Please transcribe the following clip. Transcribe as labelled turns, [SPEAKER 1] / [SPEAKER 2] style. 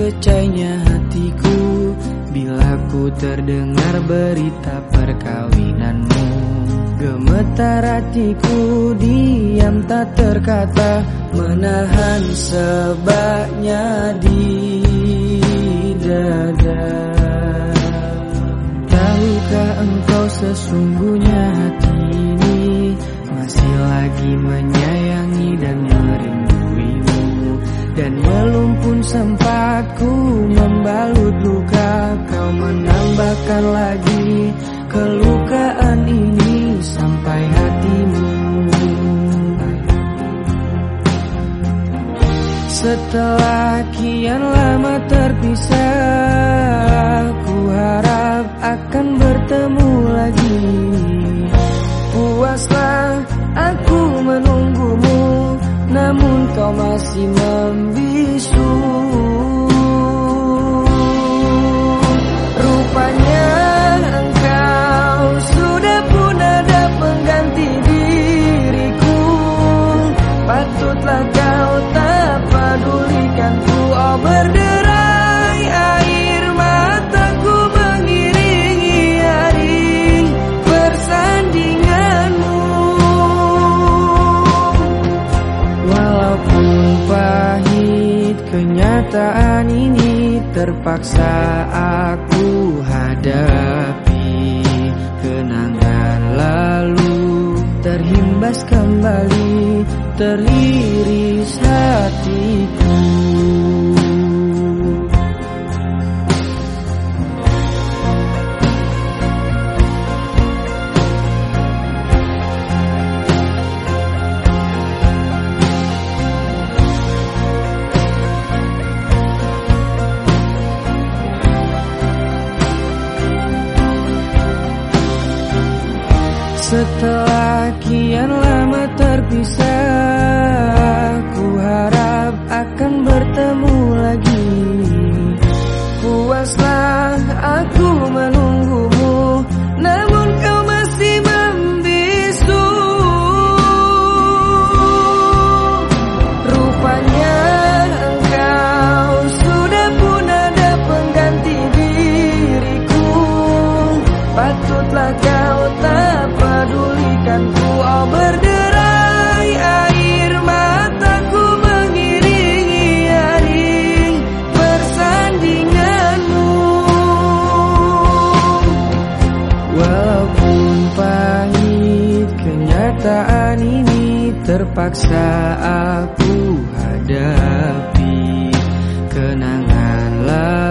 [SPEAKER 1] kecainya hatiku? Bila ku terdengar berita perkawinanmu Gemetar hatiku diam tak terkata Menahan sebabnya di dada. Tahukah engkau sesungguhnya hati ini Masih lagi menyayangi dan Dan belum pun sempat ku membalut luka Kau menambahkan lagi kelukaan ini sampai hatimu. Setelah kian lama terpisah Ku harap akan bertemu lagi. Puaslah aku menunggumu Namun kau masih kenyataan ini terpaksa aku hadapi. Kenangan lalu terhimbas kembali teriris hatiku Setelah kian lama terpisah Terpaksa aku hadapi kenangan lama.